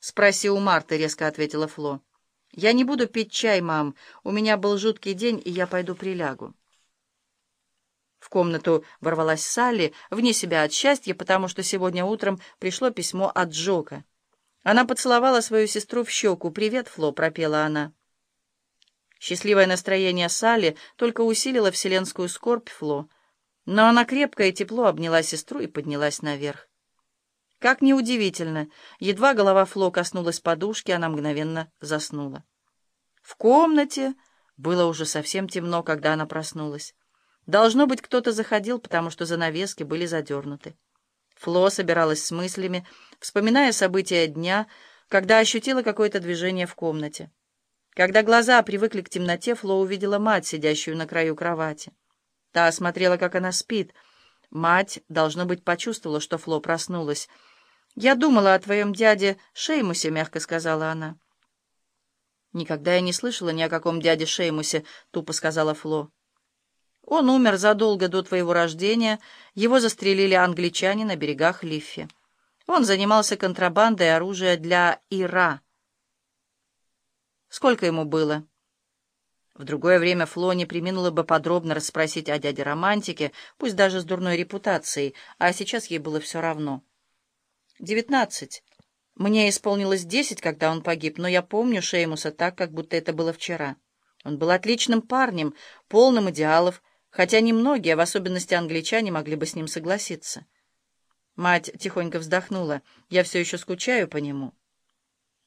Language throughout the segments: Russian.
«Спроси у Марты», — резко ответила Фло. «Я не буду пить чай, мам. У меня был жуткий день, и я пойду прилягу». В комнату ворвалась Салли, вне себя от счастья, потому что сегодня утром пришло письмо от Джока. Она поцеловала свою сестру в щеку. «Привет, Фло», — пропела она. Счастливое настроение Салли только усилило вселенскую скорбь Фло, но она крепко и тепло обняла сестру и поднялась наверх. Как неудивительно, едва голова Фло коснулась подушки, она мгновенно заснула. В комнате было уже совсем темно, когда она проснулась. Должно быть, кто-то заходил, потому что занавески были задернуты. Фло собиралась с мыслями, вспоминая события дня, когда ощутила какое-то движение в комнате. Когда глаза привыкли к темноте, Фло увидела мать, сидящую на краю кровати. Та смотрела, как она спит. Мать, должно быть, почувствовала, что Фло проснулась — «Я думала о твоем дяде Шеймусе», — мягко сказала она. «Никогда я не слышала ни о каком дяде Шеймусе», — тупо сказала Фло. «Он умер задолго до твоего рождения. Его застрелили англичане на берегах Лиффи. Он занимался контрабандой оружия для Ира». «Сколько ему было?» В другое время Фло не приминула бы подробно расспросить о дяде Романтике, пусть даже с дурной репутацией, а сейчас ей было все равно. «Девятнадцать. Мне исполнилось десять, когда он погиб, но я помню Шеймуса так, как будто это было вчера. Он был отличным парнем, полным идеалов, хотя немногие, в особенности англичане, могли бы с ним согласиться». Мать тихонько вздохнула. «Я все еще скучаю по нему».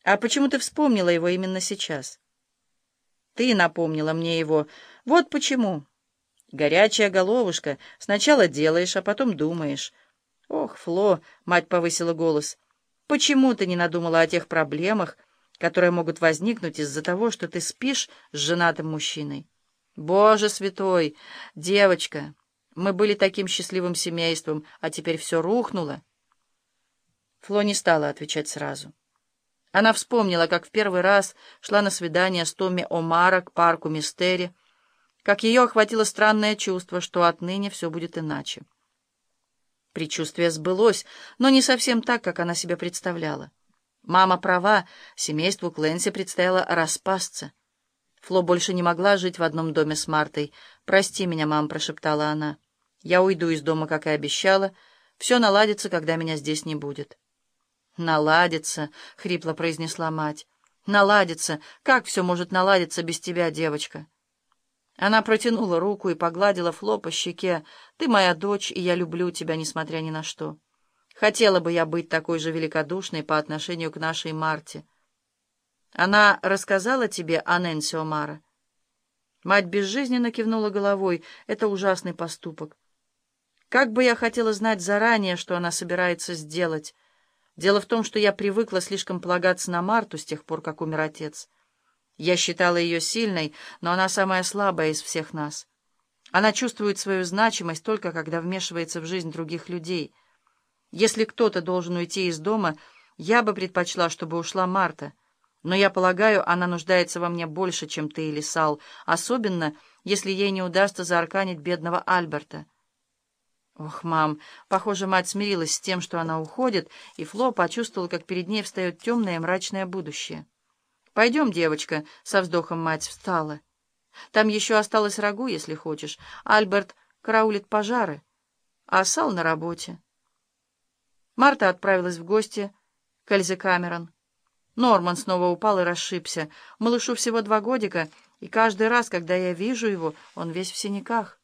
«А почему ты вспомнила его именно сейчас?» «Ты напомнила мне его. Вот почему». «Горячая головушка. Сначала делаешь, а потом думаешь». «Ох, Фло!» — мать повысила голос. «Почему ты не надумала о тех проблемах, которые могут возникнуть из-за того, что ты спишь с женатым мужчиной? Боже святой! Девочка! Мы были таким счастливым семейством, а теперь все рухнуло!» Фло не стала отвечать сразу. Она вспомнила, как в первый раз шла на свидание с Томми Омара к парку Мистери, как ее охватило странное чувство, что отныне все будет иначе. Предчувствие сбылось, но не совсем так, как она себе представляла. Мама права, семейству Кленси предстояло распасться. Фло больше не могла жить в одном доме с Мартой. «Прости меня, мам», — прошептала она. «Я уйду из дома, как и обещала. Все наладится, когда меня здесь не будет». «Наладится», — хрипло произнесла мать. «Наладится. Как все может наладиться без тебя, девочка?» Она протянула руку и погладила Фло по щеке. «Ты моя дочь, и я люблю тебя, несмотря ни на что. Хотела бы я быть такой же великодушной по отношению к нашей Марте. Она рассказала тебе о Нэнси Омара?» Мать безжизненно кивнула головой. «Это ужасный поступок. Как бы я хотела знать заранее, что она собирается сделать. Дело в том, что я привыкла слишком полагаться на Марту с тех пор, как умер отец». Я считала ее сильной, но она самая слабая из всех нас. Она чувствует свою значимость только когда вмешивается в жизнь других людей. Если кто-то должен уйти из дома, я бы предпочла, чтобы ушла Марта. Но я полагаю, она нуждается во мне больше, чем ты или Сал, особенно, если ей не удастся заарканить бедного Альберта. Ох, мам, похоже, мать смирилась с тем, что она уходит, и Фло почувствовала, как перед ней встает темное и мрачное будущее. «Пойдем, девочка», — со вздохом мать встала. «Там еще осталось рагу, если хочешь. Альберт караулит пожары, а Сал на работе». Марта отправилась в гости к Эльзе Камерон. Норман снова упал и расшибся. Малышу всего два годика, и каждый раз, когда я вижу его, он весь в синяках.